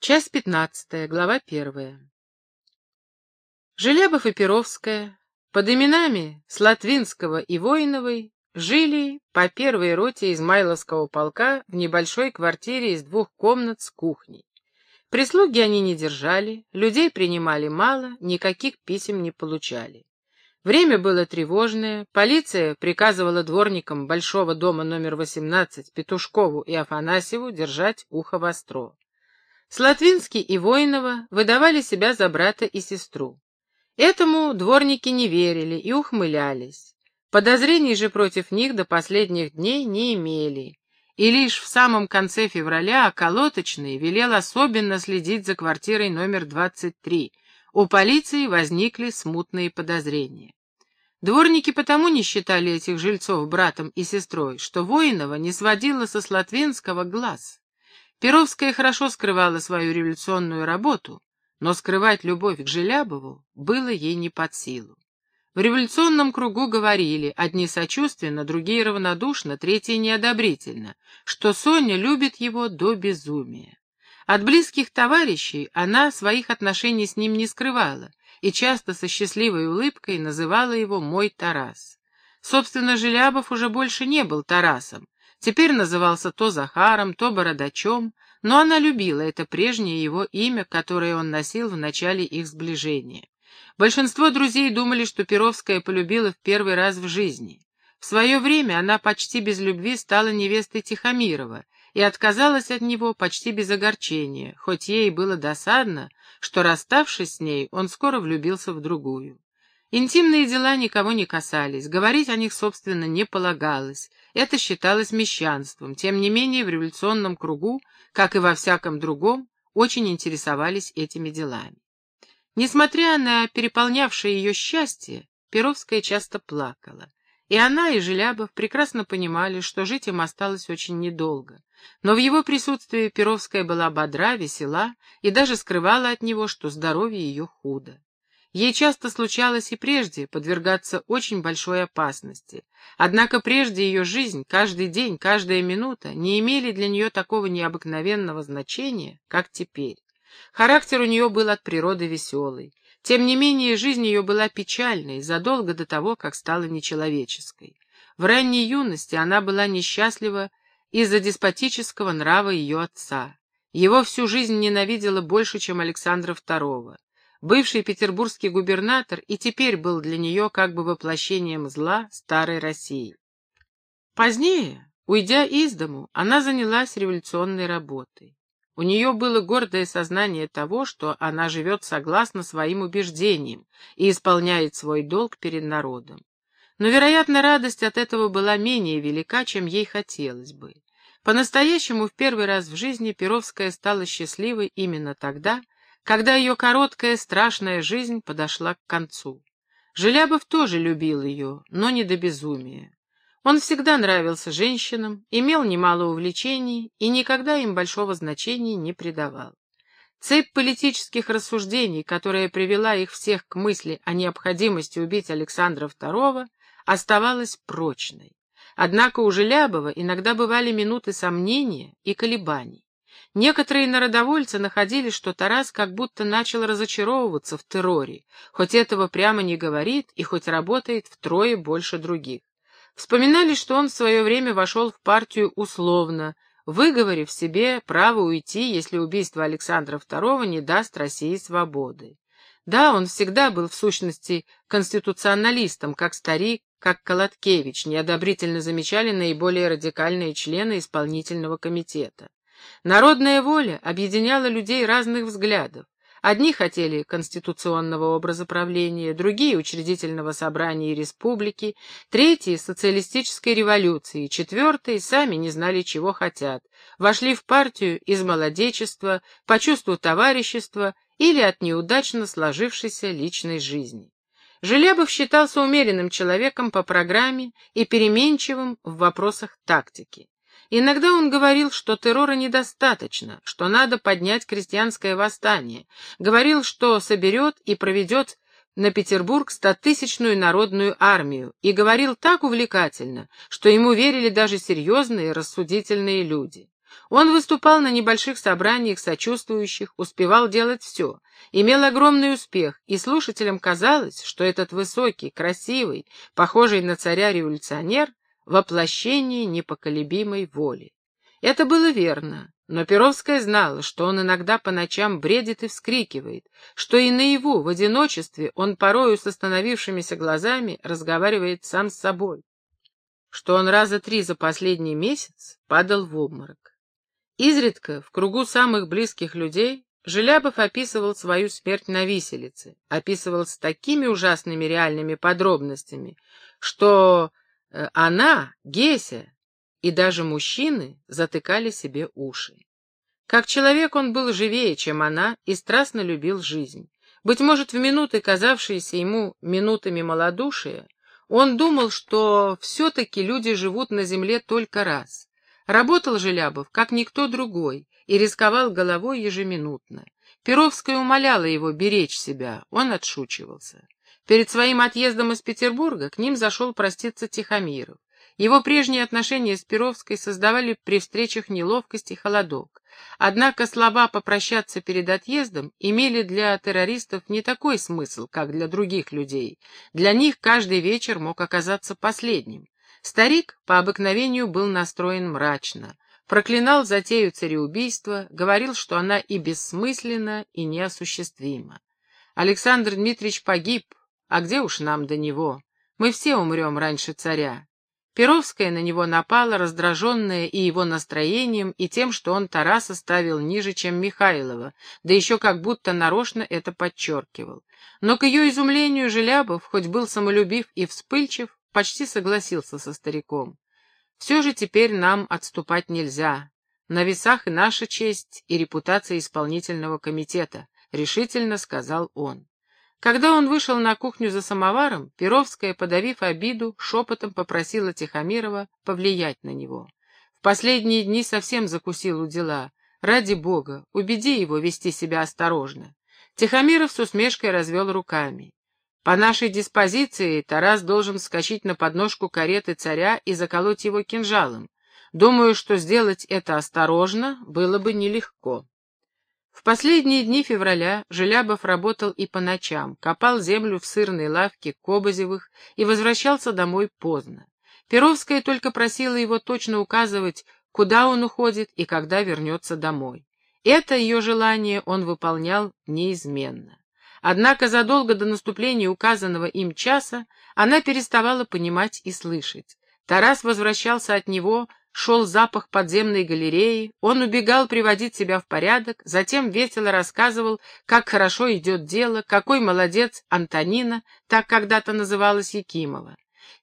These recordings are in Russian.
Часть пятнадцатая, глава первая. Желябов и Перовская под именами Слатвинского и Воиновой жили по первой роте Измайловского полка в небольшой квартире из двух комнат с кухней. Прислуги они не держали, людей принимали мало, никаких писем не получали. Время было тревожное, полиция приказывала дворникам большого дома номер 18 Петушкову и Афанасьеву держать ухо востро. Слатвинский и Воинова выдавали себя за брата и сестру. Этому дворники не верили и ухмылялись. Подозрений же против них до последних дней не имели, и лишь в самом конце февраля околоточный велел особенно следить за квартирой номер 23. У полиции возникли смутные подозрения. Дворники потому не считали этих жильцов братом и сестрой, что Воинова не сводила со Слатвинского глаз. Перовская хорошо скрывала свою революционную работу, но скрывать любовь к Желябову было ей не под силу. В революционном кругу говорили, одни сочувственно, другие равнодушно, третьи неодобрительно, что Соня любит его до безумия. От близких товарищей она своих отношений с ним не скрывала и часто со счастливой улыбкой называла его «мой Тарас». Собственно, Желябов уже больше не был Тарасом, Теперь назывался то Захаром, то Бородачом, но она любила это прежнее его имя, которое он носил в начале их сближения. Большинство друзей думали, что Перовская полюбила в первый раз в жизни. В свое время она почти без любви стала невестой Тихомирова и отказалась от него почти без огорчения, хоть ей было досадно, что, расставшись с ней, он скоро влюбился в другую. Интимные дела никого не касались, говорить о них, собственно, не полагалось. Это считалось мещанством. Тем не менее, в революционном кругу, как и во всяком другом, очень интересовались этими делами. Несмотря на переполнявшее ее счастье, Перовская часто плакала. И она, и Желябов прекрасно понимали, что жить им осталось очень недолго. Но в его присутствии Перовская была бодра, весела и даже скрывала от него, что здоровье ее худо. Ей часто случалось и прежде подвергаться очень большой опасности. Однако прежде ее жизнь, каждый день, каждая минута не имели для нее такого необыкновенного значения, как теперь. Характер у нее был от природы веселый. Тем не менее, жизнь ее была печальной задолго до того, как стала нечеловеческой. В ранней юности она была несчастлива из-за деспотического нрава ее отца. Его всю жизнь ненавидела больше, чем Александра II. Бывший петербургский губернатор и теперь был для нее как бы воплощением зла старой России. Позднее, уйдя из дому, она занялась революционной работой. У нее было гордое сознание того, что она живет согласно своим убеждениям и исполняет свой долг перед народом. Но, вероятно, радость от этого была менее велика, чем ей хотелось бы. По-настоящему в первый раз в жизни Перовская стала счастливой именно тогда, когда ее короткая страшная жизнь подошла к концу. Желябов тоже любил ее, но не до безумия. Он всегда нравился женщинам, имел немало увлечений и никогда им большого значения не придавал. Цепь политических рассуждений, которая привела их всех к мысли о необходимости убить Александра II, оставалась прочной. Однако у Желябова иногда бывали минуты сомнения и колебаний. Некоторые народовольцы находили, что Тарас как будто начал разочаровываться в терроре, хоть этого прямо не говорит и хоть работает втрое больше других. Вспоминали, что он в свое время вошел в партию условно, выговорив себе право уйти, если убийство Александра II не даст России свободы. Да, он всегда был в сущности конституционалистом, как старик, как Колоткевич, неодобрительно замечали наиболее радикальные члены исполнительного комитета. Народная воля объединяла людей разных взглядов. Одни хотели конституционного образа правления, другие — учредительного собрания и республики, третьи — социалистической революции, четвертые — сами не знали, чего хотят, вошли в партию из молодечества, по чувству товарищества или от неудачно сложившейся личной жизни. Желябов считался умеренным человеком по программе и переменчивым в вопросах тактики. Иногда он говорил, что террора недостаточно, что надо поднять крестьянское восстание, говорил, что соберет и проведет на Петербург стотысячную народную армию, и говорил так увлекательно, что ему верили даже серьезные рассудительные люди. Он выступал на небольших собраниях сочувствующих, успевал делать все, имел огромный успех, и слушателям казалось, что этот высокий, красивый, похожий на царя революционер — воплощение непоколебимой воли. Это было верно, но Перовская знала, что он иногда по ночам бредит и вскрикивает, что и наяву, в одиночестве, он порою с остановившимися глазами разговаривает сам с собой, что он раза три за последний месяц падал в обморок. Изредка, в кругу самых близких людей, Желябов описывал свою смерть на виселице, описывал с такими ужасными реальными подробностями, что она, Геся, и даже мужчины затыкали себе уши. Как человек он был живее, чем она, и страстно любил жизнь. Быть может, в минуты, казавшиеся ему минутами малодушия, он думал, что все-таки люди живут на земле только раз, Работал Желябов, как никто другой, и рисковал головой ежеминутно. Перовская умоляла его беречь себя, он отшучивался. Перед своим отъездом из Петербурга к ним зашел проститься Тихомиров. Его прежние отношения с Перовской создавали при встречах неловкость и холодок. Однако слова «попрощаться перед отъездом» имели для террористов не такой смысл, как для других людей. Для них каждый вечер мог оказаться последним. Старик по обыкновению был настроен мрачно, проклинал затею цареубийства, говорил, что она и бессмысленна, и неосуществима. Александр Дмитриевич погиб, а где уж нам до него? Мы все умрем раньше царя. Перовская на него напала, раздраженная и его настроением, и тем, что он Тараса ставил ниже, чем Михайлова, да еще как будто нарочно это подчеркивал. Но к ее изумлению Желябов, хоть был самолюбив и вспыльчив, почти согласился со стариком. Все же теперь нам отступать нельзя. На весах и наша честь, и репутация исполнительного комитета, — решительно сказал он. Когда он вышел на кухню за самоваром, Перовская, подавив обиду, шепотом попросила Тихомирова повлиять на него. В последние дни совсем закусил у дела. Ради бога, убеди его вести себя осторожно. Тихомиров с усмешкой развел руками. По нашей диспозиции Тарас должен вскочить на подножку кареты царя и заколоть его кинжалом. Думаю, что сделать это осторожно было бы нелегко. В последние дни февраля Желябов работал и по ночам, копал землю в сырной лавке Кобозевых и возвращался домой поздно. Перовская только просила его точно указывать, куда он уходит и когда вернется домой. Это ее желание он выполнял неизменно. Однако задолго до наступления указанного им часа она переставала понимать и слышать. Тарас возвращался от него, шел запах подземной галереи, он убегал приводить себя в порядок, затем весело рассказывал, как хорошо идет дело, какой молодец Антонина, так когда-то называлась Якимова.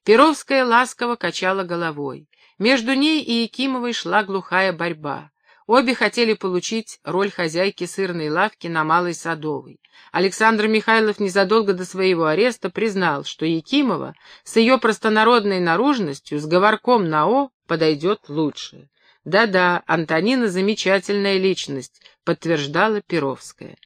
Перовская ласково качала головой. Между ней и Якимовой шла глухая борьба. Обе хотели получить роль хозяйки сырной лавки на Малой Садовой. Александр Михайлов незадолго до своего ареста признал, что Якимова с ее простонародной наружностью, с говорком на «о» подойдет лучше. «Да-да, Антонина замечательная личность», — подтверждала Перовская.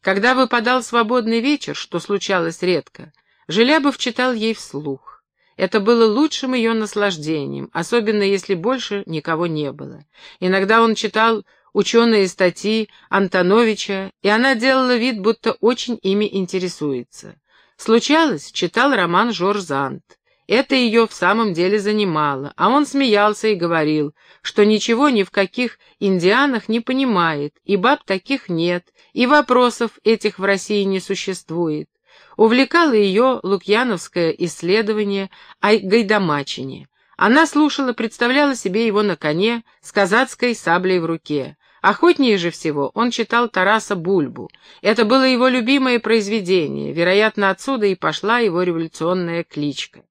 Когда выпадал свободный вечер, что случалось редко, Желябов читал ей вслух. Это было лучшим ее наслаждением, особенно если больше никого не было. Иногда он читал ученые статьи Антоновича, и она делала вид, будто очень ими интересуется. Случалось, читал роман Жорж Зант. Это ее в самом деле занимало, а он смеялся и говорил, что ничего ни в каких индианах не понимает, и баб таких нет, и вопросов этих в России не существует. Увлекало ее лукьяновское исследование о Гайдамачине. Она слушала, представляла себе его на коне с казацкой саблей в руке. Охотнее же всего он читал Тараса Бульбу. Это было его любимое произведение, вероятно, отсюда и пошла его революционная кличка.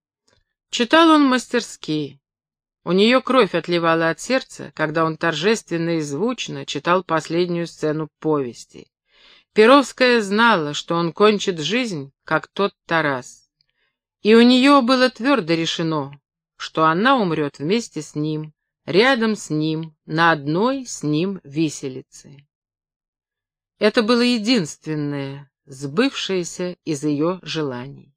Читал он мастерски. У нее кровь отливала от сердца, когда он торжественно и звучно читал последнюю сцену повести. Перовская знала, что он кончит жизнь, как тот Тарас. И у нее было твердо решено, что она умрет вместе с ним, рядом с ним, на одной с ним виселице. Это было единственное, сбывшееся из ее желаний.